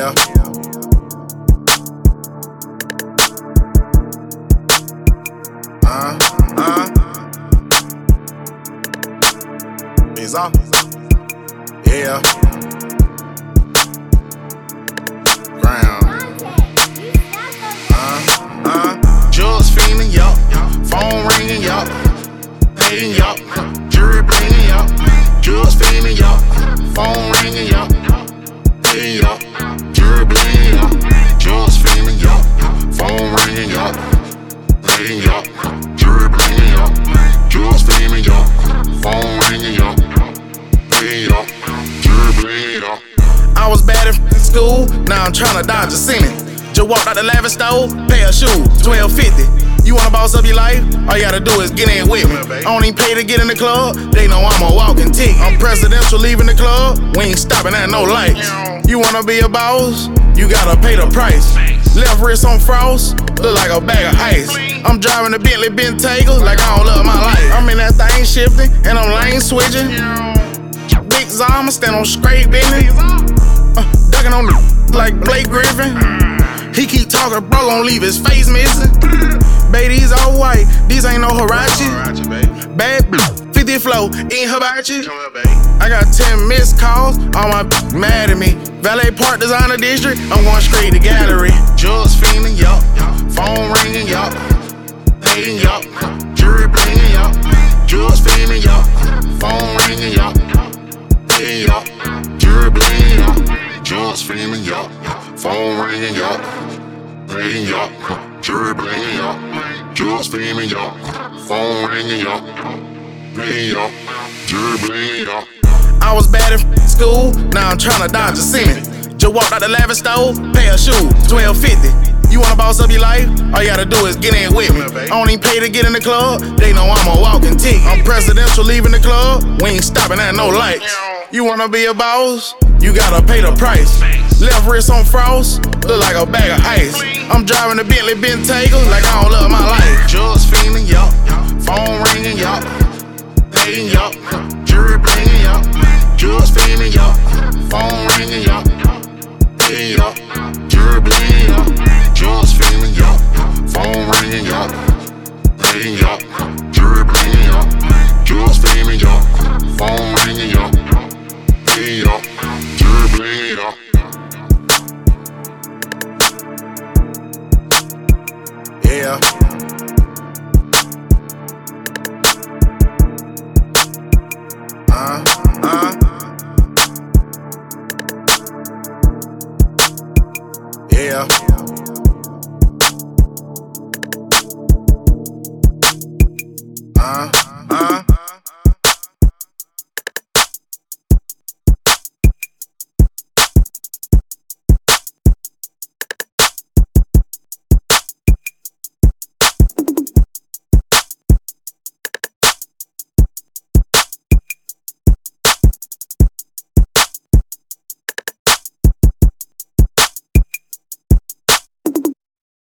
Yeah. Uh, uh. On. Yeah. Ground. Uh, uh. Fiending, yup. Phone ringing. Hating, yup. Jury. Jules fiending, yup. Phone ringing. Hating, yup. Jury blinging, yup. Jules fiending, yup. Phone ringing, yup. Hating, yup. Jury blinging, yup. Jules fiending, yup. Phone ringing, yup. Hating, yup. Jury blinging, yup. I was bad f***ing school, now I'm tryna dodge a sentence. Just walked out the lavish store, pay a shoe, 1250. You wanna boss up your life? All you gotta do is get in with me. I don't even pay to get in the club, they know I'm a walking tick. I'm presidential leaving the club, we ain't stopping at no lights. You wanna be a boss? You gotta pay the price. Left wrist on frost, look like a bag of ice. I'm driving a Bentley Bentayga like I don't love my life. I'm in that thing shifting, and I'm lane switching. Big Zama stand on straight business. Uh, ducking on the like Blake Griffin. He keep talking, bro, gon' leave his face missing. Baby, these all white, these ain't no Huarache. Bad bitch, 50 flow, ain't hibachi. I got 10 missed calls, all my mad at me. Valet Park Designer District, I'm going straight to gallery. Ringing, yup. Hating, yup. Jury blinging, yup. Jules fiending, yup. Phone ringing, yup. Hating, yup. Jury blinging, yup. I was bad in school, now I'm tryna dodge a sentence. Just walked out the lavish store, pay a shoe, 1250. You wanna boss up your life? All you gotta do is get in with me. I don't even pay to get in the club, they know I'm a walking tick. I'm presidential leaving the club, we ain't stopping at no lights. You wanna be a boss? You gotta pay the price. Left wrist on frost, look like a bag of ice. I'm driving a Bentley Bentayga like I don't love my life. Jules fiending, yup. Phone ringing, yup. Hating, yup. Yeah. Uh, uh. Yeah.